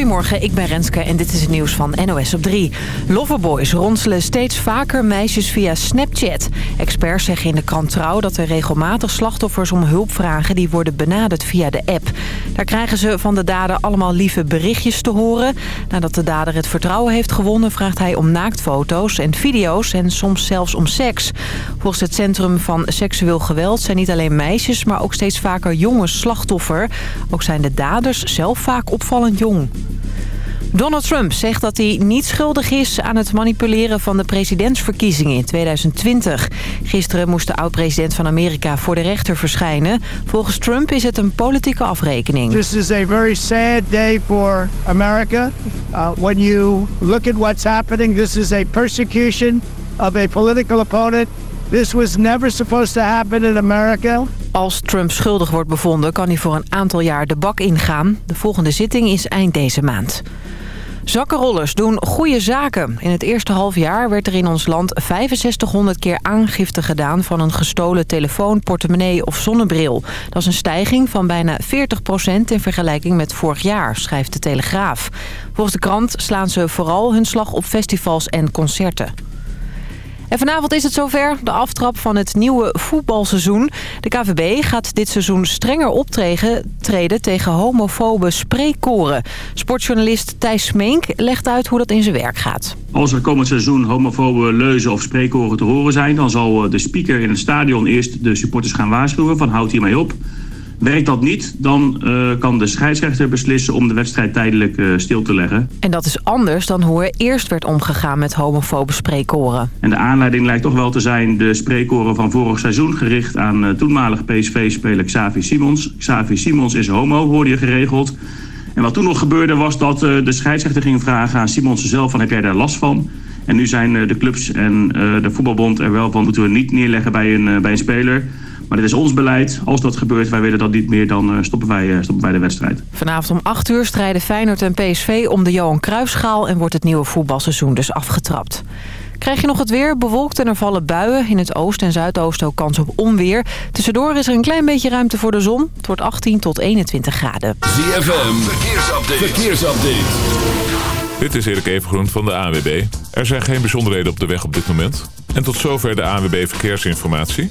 Goedemorgen, ik ben Renske en dit is het nieuws van NOS op 3. Loverboys ronselen steeds vaker meisjes via Snapchat. Experts zeggen in de krant Trouw dat er regelmatig slachtoffers om hulp vragen... die worden benaderd via de app. Daar krijgen ze van de dader allemaal lieve berichtjes te horen. Nadat de dader het vertrouwen heeft gewonnen... vraagt hij om naaktfoto's en video's en soms zelfs om seks. Volgens het Centrum van Seksueel Geweld zijn niet alleen meisjes... maar ook steeds vaker jongens slachtoffer. Ook zijn de daders zelf vaak opvallend jong. Donald Trump zegt dat hij niet schuldig is aan het manipuleren van de presidentsverkiezingen in 2020. Gisteren moest de oud-president van Amerika voor de rechter verschijnen. Volgens Trump is het een politieke afrekening. This is a very sad day for America. Uh, when you look at what's happening, this is a persecution of a political opponent. This was never supposed to happen in America. Als Trump schuldig wordt bevonden kan hij voor een aantal jaar de bak ingaan. De volgende zitting is eind deze maand. Zakkenrollers doen goede zaken. In het eerste halfjaar werd er in ons land 6500 keer aangifte gedaan... van een gestolen telefoon, portemonnee of zonnebril. Dat is een stijging van bijna 40% in vergelijking met vorig jaar, schrijft de Telegraaf. Volgens de krant slaan ze vooral hun slag op festivals en concerten. En vanavond is het zover, de aftrap van het nieuwe voetbalseizoen. De KVB gaat dit seizoen strenger optreden tegen homofobe spreekkoren. Sportjournalist Thijs Smeenk legt uit hoe dat in zijn werk gaat. Als er komend seizoen homofobe leuzen of spreekkoren te horen zijn... dan zal de speaker in het stadion eerst de supporters gaan waarschuwen van houd hiermee op... Werkt dat niet, dan uh, kan de scheidsrechter beslissen om de wedstrijd tijdelijk uh, stil te leggen. En dat is anders dan hoe er eerst werd omgegaan met homofobe spreekkoren. En de aanleiding lijkt toch wel te zijn de spreekkoren van vorig seizoen... gericht aan uh, toenmalig PSV-speler Xavi Simons. Xavi Simons is homo, hoorde je geregeld. En wat toen nog gebeurde was dat de scheidsrechter ging vragen aan Simons zelf... van heb jij daar last van? En nu zijn de clubs en de voetbalbond er wel van... moeten we niet neerleggen bij een, bij een speler... Maar dit is ons beleid. Als dat gebeurt, wij willen dat niet meer, dan uh, stoppen, wij, uh, stoppen wij de wedstrijd. Vanavond om 8 uur strijden Feyenoord en PSV om de Johan Cruijffschaal... en wordt het nieuwe voetbalseizoen dus afgetrapt. Krijg je nog het weer? Bewolkt en er vallen buien. In het oosten en zuidoosten ook kans op onweer. Tussendoor is er een klein beetje ruimte voor de zon. Het wordt 18 tot 21 graden. ZFM, verkeersupdate. verkeersupdate. Dit is Erik Evengroen van de ANWB. Er zijn geen bijzonderheden op de weg op dit moment. En tot zover de ANWB Verkeersinformatie.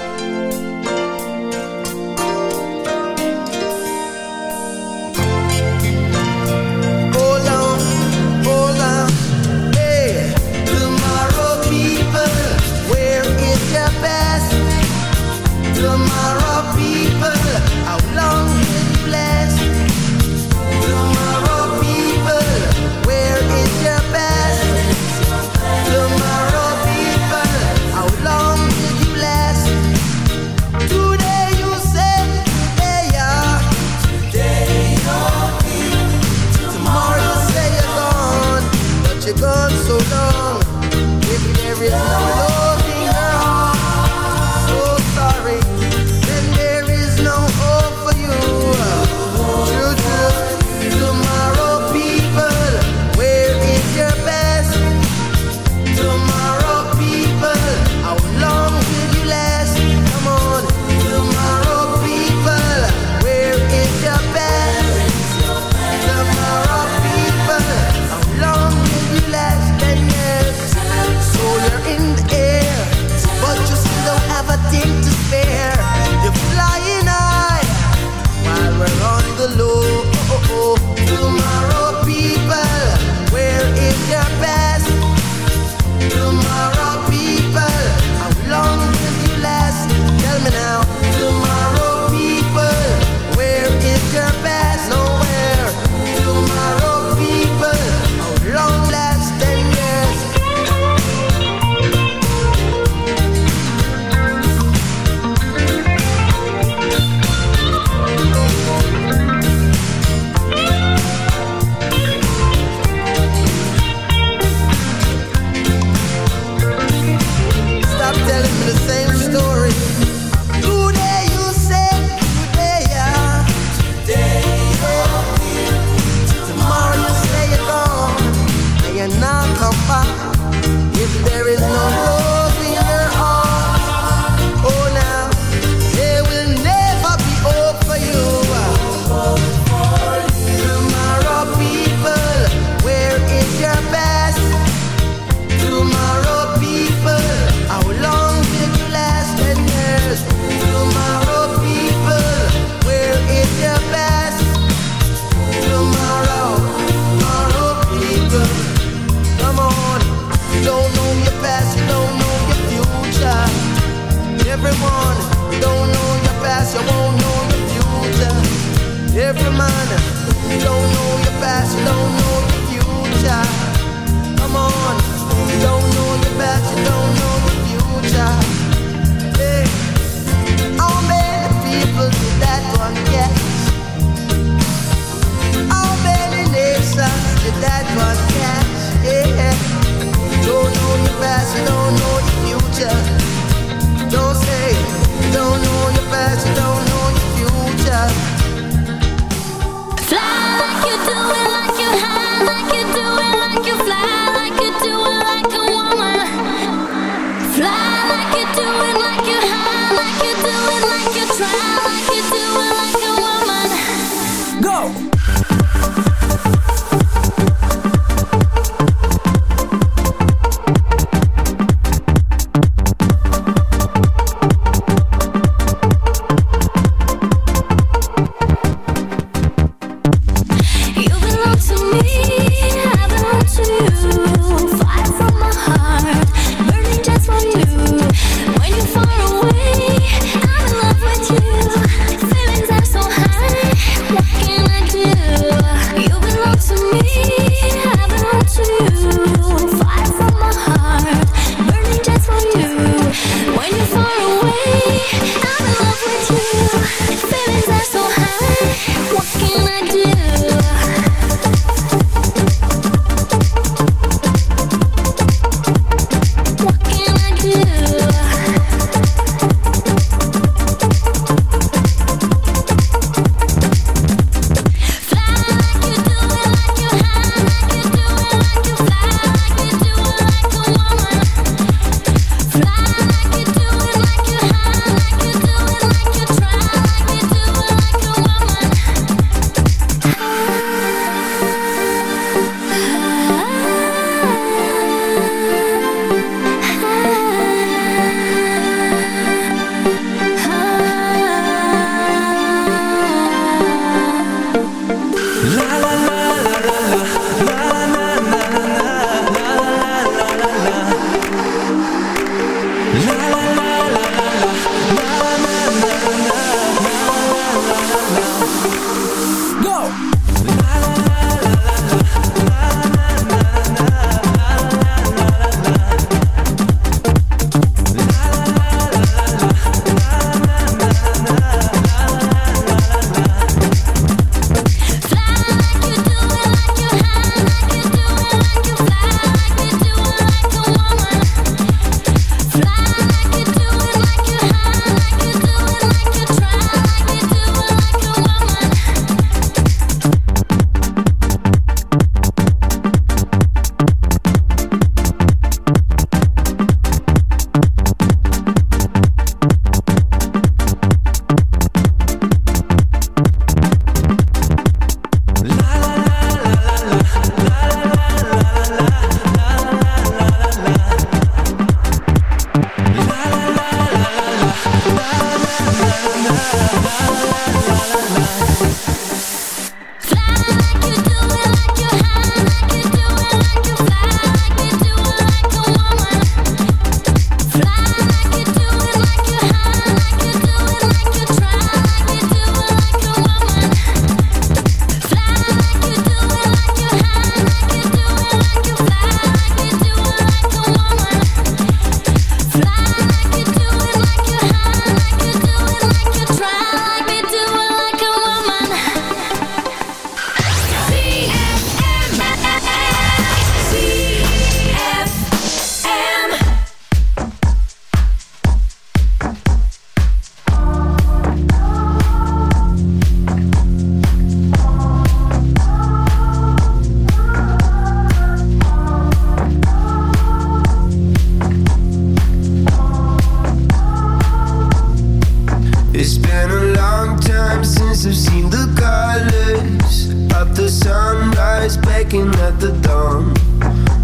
I've seen the colors of the sunrise baking at the dawn.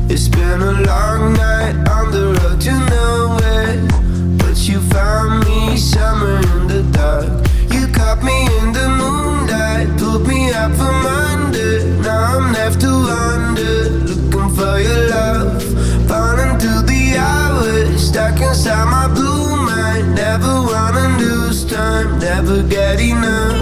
It's been a long night on the road to nowhere, but you found me somewhere in the dark. You caught me in the moonlight, pulled me up from under. Now I'm left to wonder, looking for your love, falling through the hours, stuck inside my blue mind. Never wanna lose time, never get enough.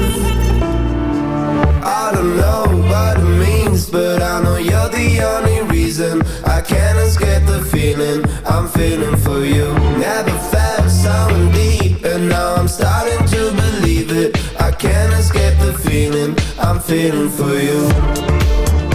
Know what it means, but I know you're the only reason I can't escape the feeling I'm feeling for you. Never felt so deep, and now I'm starting to believe it. I can't escape the feeling I'm feeling for you.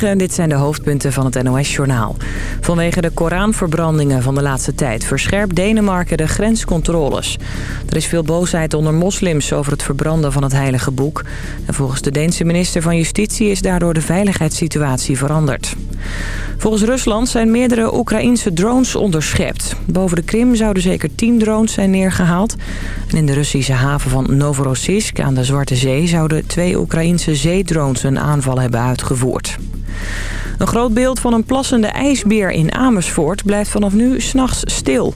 Dit zijn de hoofdpunten van het NOS-journaal. Vanwege de Koranverbrandingen van de laatste tijd... verscherpt Denemarken de grenscontroles. Er is veel boosheid onder moslims over het verbranden van het heilige boek. En volgens de Deense minister van Justitie... is daardoor de veiligheidssituatie veranderd. Volgens Rusland zijn meerdere Oekraïense drones onderschept. Boven de Krim zouden zeker 10 drones zijn neergehaald. En in de Russische haven van Novorossiysk aan de Zwarte Zee... zouden twee Oekraïense zeedrones een aanval hebben uitgevoerd. Een groot beeld van een plassende ijsbeer in Amersfoort blijft vanaf nu s'nachts stil.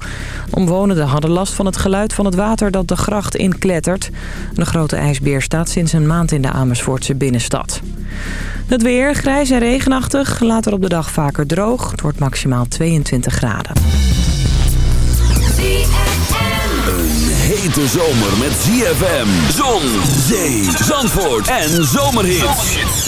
Omwonenden hadden last van het geluid van het water dat de gracht inklettert. De grote ijsbeer staat sinds een maand in de Amersfoortse binnenstad. Het weer, grijs en regenachtig. Later op de dag vaker droog. Het wordt maximaal 22 graden. Een hete zomer met ZFM, zon, zee, zandvoort en zomerhits.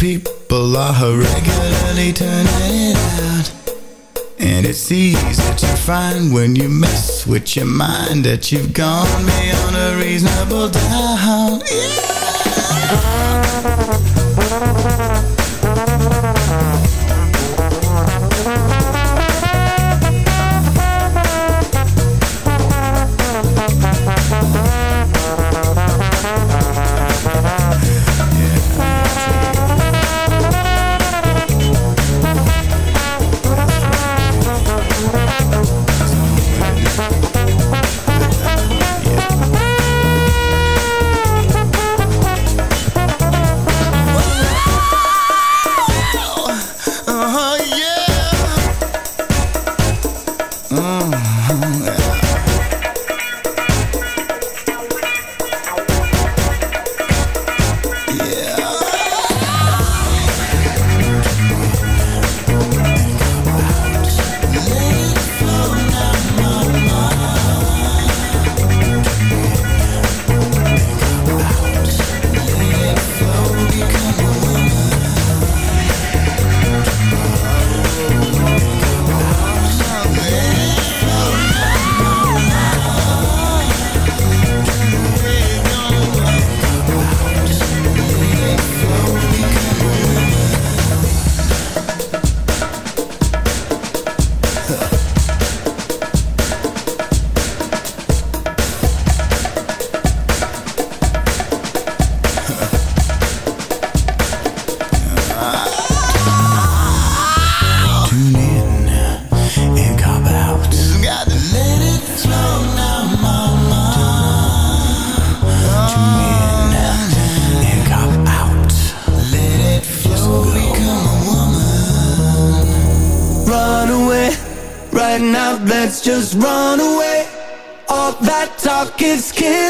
People are regularly turning it out. And it's easy to find when you mess with your mind that you've gone beyond a reasonable doubt. Uh-huh, skin.